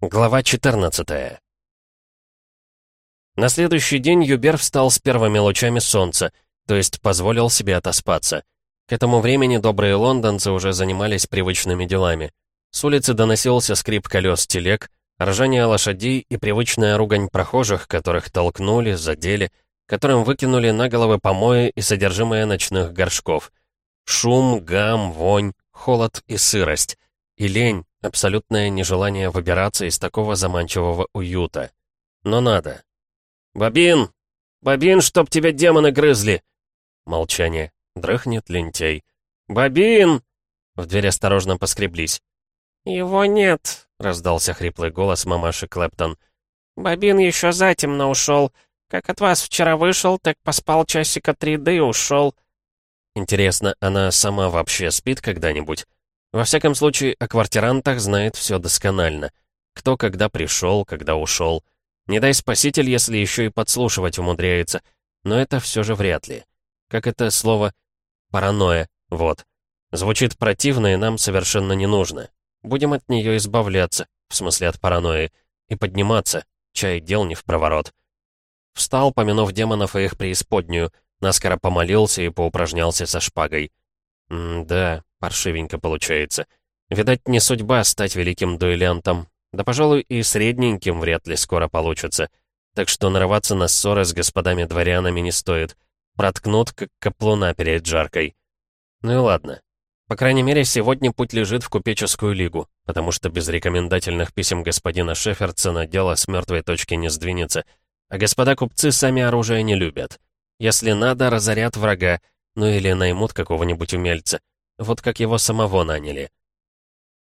Глава 14 На следующий день Юбер встал с первыми лучами солнца, то есть позволил себе отоспаться. К этому времени добрые лондонцы уже занимались привычными делами. С улицы доносился скрип колес телег, ржание лошадей и привычная ругань прохожих, которых толкнули, задели, которым выкинули на головы помои и содержимое ночных горшков. Шум, гам, вонь, холод и сырость. И лень, Абсолютное нежелание выбираться из такого заманчивого уюта. Но надо. «Бобин! Бобин, чтоб тебя демоны грызли!» Молчание. Дрыхнет лентяй. «Бобин!» В дверь осторожно поскреблись. «Его нет», — раздался хриплый голос мамаши Клэптон. «Бобин еще затемно ушел. Как от вас вчера вышел, так поспал часика три, да и ушел». Интересно, она сама вообще спит когда-нибудь? Во всяком случае, о квартирантах знает все досконально. Кто когда пришел, когда ушел. Не дай спаситель, если еще и подслушивать умудряется. Но это все же вряд ли. Как это слово «паранойя», вот. Звучит противно и нам совершенно не нужно. Будем от нее избавляться, в смысле от паранойи, и подниматься, чай дел не в проворот. Встал, помянув демонов и их преисподнюю, наскоро помолился и поупражнялся со шпагой. М да, Паршивенько получается. Видать, не судьба стать великим дуэлянтом. Да, пожалуй, и средненьким вряд ли скоро получится. Так что нарываться на ссоры с господами-дворянами не стоит. Проткнут, как каплуна перед жаркой. Ну и ладно. По крайней мере, сегодня путь лежит в купеческую лигу, потому что без рекомендательных писем господина Шеферцена дело с мертвой точки не сдвинется, а господа купцы сами оружие не любят. Если надо, разорят врага, ну или наймут какого-нибудь умельца. Вот как его самого наняли.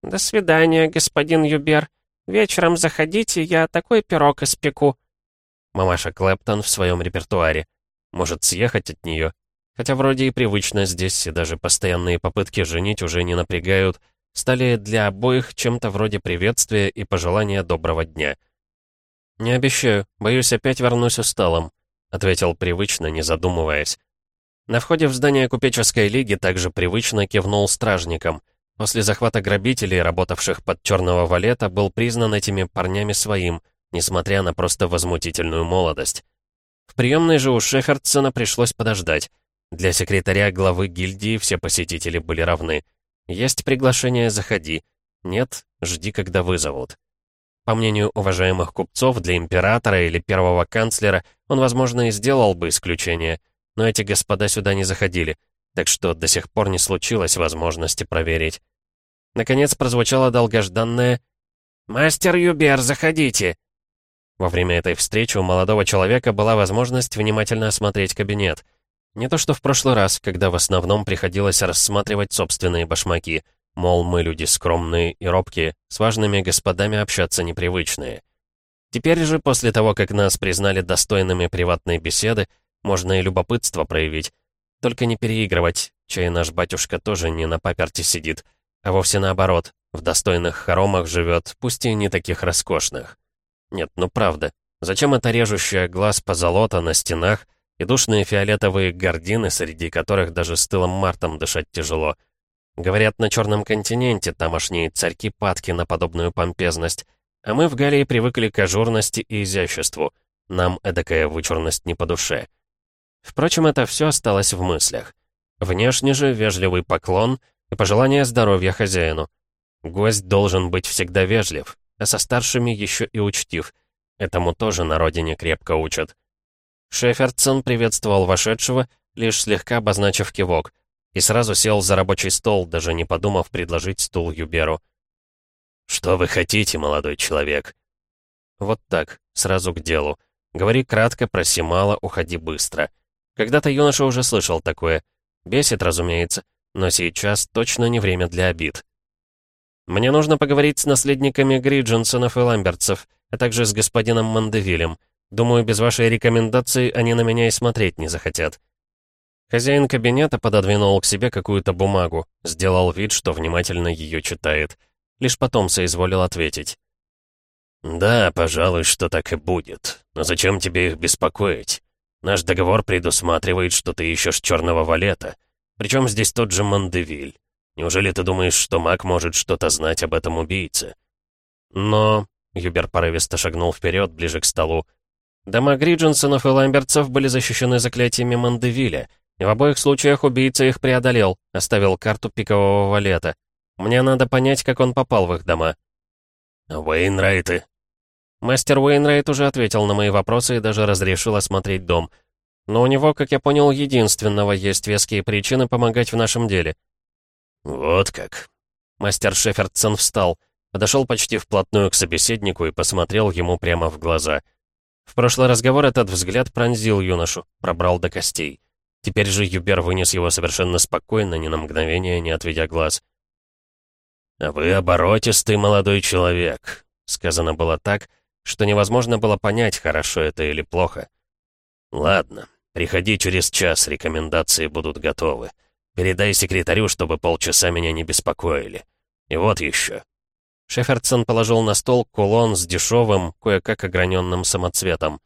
«До свидания, господин Юбер. Вечером заходите, я такой пирог испеку». Мамаша Клэптон в своем репертуаре. Может съехать от нее. Хотя вроде и привычно здесь, и даже постоянные попытки женить уже не напрягают, стали для обоих чем-то вроде приветствия и пожелания доброго дня. «Не обещаю, боюсь, опять вернусь усталым», — ответил привычно, не задумываясь. На входе в здание купеческой лиги также привычно кивнул стражникам. После захвата грабителей, работавших под черного валета, был признан этими парнями своим, несмотря на просто возмутительную молодость. В приемной же у Шефердсона пришлось подождать. Для секретаря главы гильдии все посетители были равны. Есть приглашение — заходи. Нет — жди, когда вызовут. По мнению уважаемых купцов, для императора или первого канцлера он, возможно, и сделал бы исключение — но эти господа сюда не заходили, так что до сих пор не случилось возможности проверить. Наконец прозвучало долгожданное «Мастер Юбер, заходите!» Во время этой встречи у молодого человека была возможность внимательно осмотреть кабинет. Не то что в прошлый раз, когда в основном приходилось рассматривать собственные башмаки, мол, мы люди скромные и робкие, с важными господами общаться непривычные. Теперь же, после того, как нас признали достойными приватной беседы, можно и любопытство проявить. Только не переигрывать, чай наш батюшка тоже не на паперте сидит, а вовсе наоборот, в достойных хоромах живет, пусть и не таких роскошных. Нет, ну правда, зачем это режущая глаз позолота на стенах и душные фиолетовые гардины, среди которых даже с тылом мартом дышать тяжело? Говорят, на Черном континенте тамошние царьки падки на подобную помпезность, а мы в Галлии привыкли к ажурности и изяществу. Нам эдакая вычурность не по душе. Впрочем, это все осталось в мыслях. Внешне же вежливый поклон и пожелание здоровья хозяину. Гость должен быть всегда вежлив, а со старшими еще и учтив. Этому тоже на родине крепко учат. Шефердсон приветствовал вошедшего, лишь слегка обозначив кивок, и сразу сел за рабочий стол, даже не подумав предложить стул Юберу. «Что вы хотите, молодой человек?» Вот так, сразу к делу. Говори кратко, проси мало, уходи быстро. Когда-то юноша уже слышал такое. Бесит, разумеется, но сейчас точно не время для обид. Мне нужно поговорить с наследниками Гриджинсонов и Ламбертсов, а также с господином Мандевилем. Думаю, без вашей рекомендации они на меня и смотреть не захотят. Хозяин кабинета пододвинул к себе какую-то бумагу, сделал вид, что внимательно ее читает. Лишь потом соизволил ответить. «Да, пожалуй, что так и будет. Но зачем тебе их беспокоить? Наш договор предусматривает, что ты ищешь черного валета. Причем здесь тот же Мандевиль. Неужели ты думаешь, что маг может что-то знать об этом убийце? Но, Юбер порывисто шагнул вперед, ближе к столу. Дома Гриджинсонов и Ламбертсов были защищены заклятиями Мандевиля, и в обоих случаях убийца их преодолел, оставил карту пикового валета. Мне надо понять, как он попал в их дома. «Уэйнрайты». Мастер Уэйнрайт уже ответил на мои вопросы и даже разрешил осмотреть дом. Но у него, как я понял, единственного есть веские причины помогать в нашем деле. «Вот как». Мастер Шефердсон встал, подошел почти вплотную к собеседнику и посмотрел ему прямо в глаза. В прошлый разговор этот взгляд пронзил юношу, пробрал до костей. Теперь же Юбер вынес его совершенно спокойно, ни на мгновение не отведя глаз. «А вы оборотистый молодой человек», — сказано было так, что невозможно было понять, хорошо это или плохо. «Ладно, приходи через час, рекомендации будут готовы. Передай секретарю, чтобы полчаса меня не беспокоили. И вот еще». Шефердсон положил на стол кулон с дешевым, кое-как ограненным самоцветом.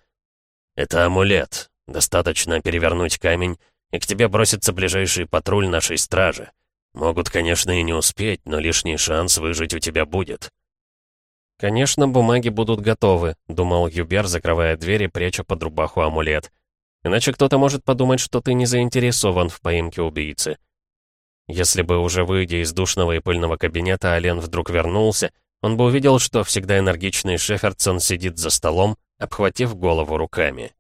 «Это амулет. Достаточно перевернуть камень, и к тебе бросится ближайший патруль нашей стражи. Могут, конечно, и не успеть, но лишний шанс выжить у тебя будет». «Конечно, бумаги будут готовы», — думал Юбер, закрывая дверь и пряча под рубаху амулет. «Иначе кто-то может подумать, что ты не заинтересован в поимке убийцы». Если бы уже выйдя из душного и пыльного кабинета, Ален вдруг вернулся, он бы увидел, что всегда энергичный Шефердсон сидит за столом, обхватив голову руками.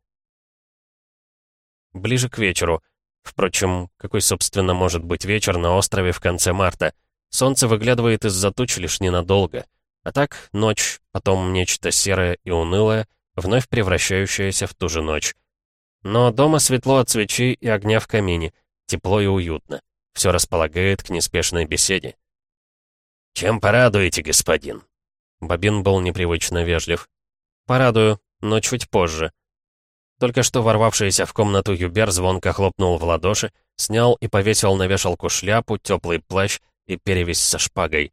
Ближе к вечеру — Впрочем, какой, собственно, может быть вечер на острове в конце марта? Солнце выглядывает из-за туч лишь ненадолго. А так, ночь, потом нечто серое и унылое, вновь превращающееся в ту же ночь. Но дома светло от свечей и огня в камине, тепло и уютно. Все располагает к неспешной беседе. «Чем порадуете, господин?» Бобин был непривычно вежлив. «Порадую, но чуть позже. Только что ворвавшийся в комнату Юбер звонко хлопнул в ладоши, снял и повесил на вешалку шляпу, теплый плащ и перевязь со шпагой.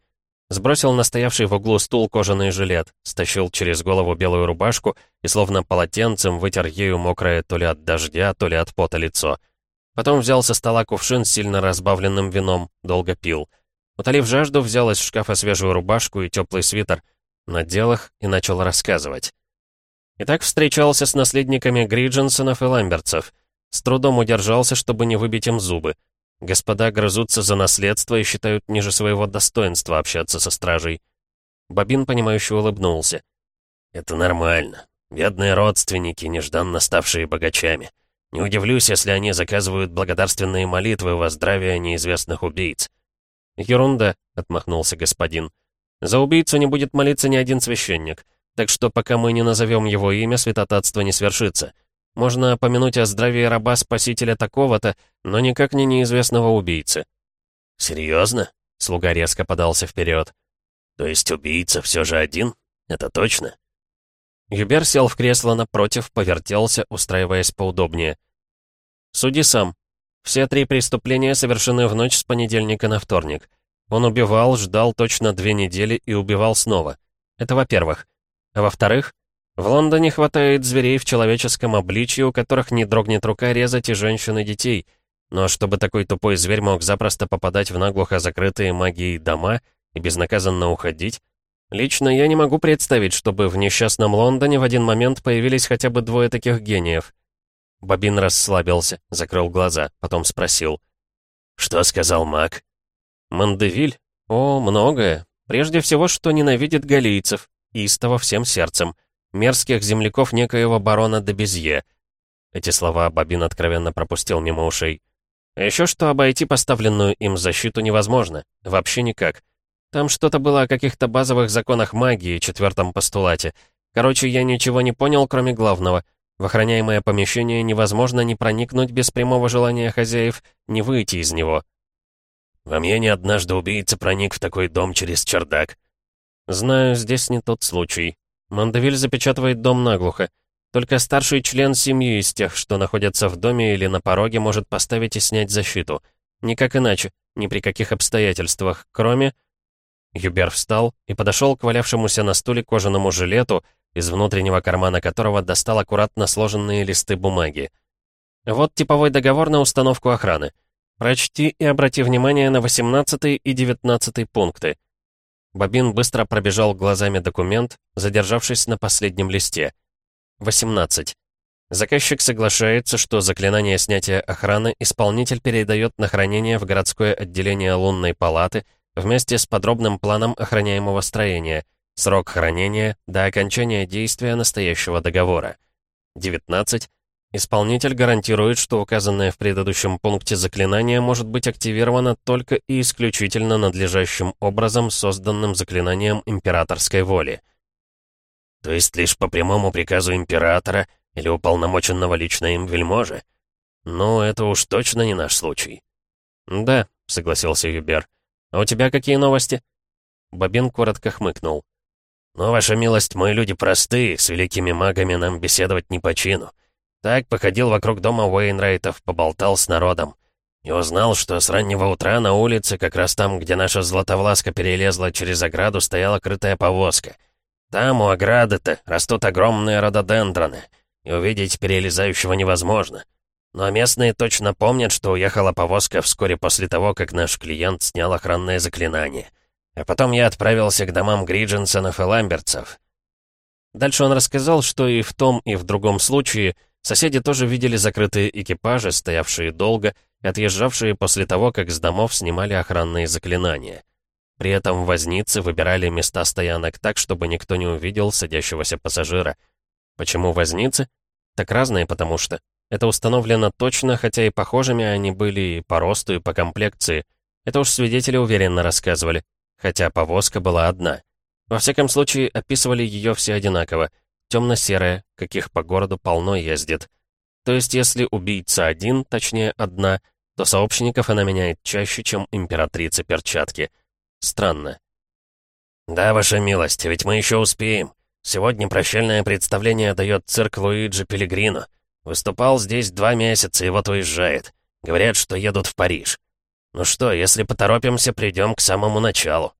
Сбросил настоявший в углу стул кожаный жилет, стащил через голову белую рубашку и словно полотенцем вытер ею мокрое то ли от дождя, то ли от пота лицо. Потом взял со стола кувшин с сильно разбавленным вином, долго пил. Утолив жажду, взял из шкафа свежую рубашку и теплый свитер, надел их и начал рассказывать. И так встречался с наследниками Гридженсонов и Ламбертсов. С трудом удержался, чтобы не выбить им зубы. Господа грызутся за наследство и считают ниже своего достоинства общаться со стражей. Бобин, понимающе улыбнулся. «Это нормально. Бедные родственники, нежданно ставшие богачами. Не удивлюсь, если они заказывают благодарственные молитвы во здравие неизвестных убийц». «Ерунда», — отмахнулся господин. «За убийцу не будет молиться ни один священник. Так что пока мы не назовем его имя, святотатство не свершится. Можно помянуть о здравии раба-спасителя такого-то, но никак не неизвестного убийцы». «Серьезно?» — слуга резко подался вперед. «То есть убийца все же один? Это точно?» Юбер сел в кресло напротив, повертелся, устраиваясь поудобнее. «Суди сам. Все три преступления совершены в ночь с понедельника на вторник. Он убивал, ждал точно две недели и убивал снова. Это во-первых. А во-вторых, в Лондоне хватает зверей в человеческом обличье, у которых не дрогнет рука резать и женщин, и детей. Но чтобы такой тупой зверь мог запросто попадать в наглухо закрытые магией дома и безнаказанно уходить, лично я не могу представить, чтобы в несчастном Лондоне в один момент появились хотя бы двое таких гениев. Бобин расслабился, закрыл глаза, потом спросил. «Что сказал маг?» «Мандевиль? О, многое. Прежде всего, что ненавидит галийцев, истово всем сердцем, мерзких земляков некоего барона де Безье. Эти слова Бабин откровенно пропустил мимо ушей. А еще что обойти поставленную им защиту невозможно. Вообще никак. Там что-то было о каких-то базовых законах магии, четвертом постулате. Короче, я ничего не понял, кроме главного. В охраняемое помещение невозможно не проникнуть без прямого желания хозяев, не выйти из него. Во мне не однажды убийца проник в такой дом через чердак. «Знаю, здесь не тот случай. Мандавиль запечатывает дом наглухо. Только старший член семьи из тех, что находятся в доме или на пороге, может поставить и снять защиту. Никак иначе, ни при каких обстоятельствах, кроме...» Юбер встал и подошел к валявшемуся на стуле кожаному жилету, из внутреннего кармана которого достал аккуратно сложенные листы бумаги. «Вот типовой договор на установку охраны. Прочти и обрати внимание на 18 и 19 пункты. Бобин быстро пробежал глазами документ, задержавшись на последнем листе. 18. Заказчик соглашается, что заклинание снятия охраны исполнитель передает на хранение в городское отделение лунной палаты вместе с подробным планом охраняемого строения, срок хранения до окончания действия настоящего договора. 19. Исполнитель гарантирует, что указанное в предыдущем пункте заклинание может быть активировано только и исключительно надлежащим образом, созданным заклинанием императорской воли. То есть лишь по прямому приказу императора или уполномоченного лично им вельможи? Ну, это уж точно не наш случай. «Да», — согласился Юбер. «А у тебя какие новости?» Бобин коротко хмыкнул. «Ну, ваша милость, мы люди простые, с великими магами нам беседовать не по чину. Так, походил вокруг дома Уэйнрайтов, поболтал с народом. И узнал, что с раннего утра на улице, как раз там, где наша Златовласка перелезла через ограду, стояла крытая повозка. Там, у ограды-то, растут огромные рододендроны и увидеть перелезающего невозможно. Но местные точно помнят, что уехала повозка вскоре после того, как наш клиент снял охранное заклинание. А потом я отправился к домам Гридженсонов и Ламбертсов. Дальше он рассказал, что и в том, и в другом случае соседи тоже видели закрытые экипажи, стоявшие долго и отъезжавшие после того, как с домов снимали охранные заклинания. При этом возницы выбирали места стоянок так, чтобы никто не увидел садящегося пассажира — Почему возницы? Так разные, потому что. Это установлено точно, хотя и похожими они были и по росту, и по комплекции. Это уж свидетели уверенно рассказывали. Хотя повозка была одна. Во всяком случае, описывали ее все одинаково. Темно-серая, каких по городу полно ездит. То есть, если убийца один, точнее одна, то сообщников она меняет чаще, чем императрица перчатки. Странно. «Да, ваша милость, ведь мы еще успеем», Сегодня прощальное представление дает цирк Луиджи Пелегрино. Выступал здесь два месяца и вот уезжает. Говорят, что едут в Париж. Ну что, если поторопимся, придем к самому началу.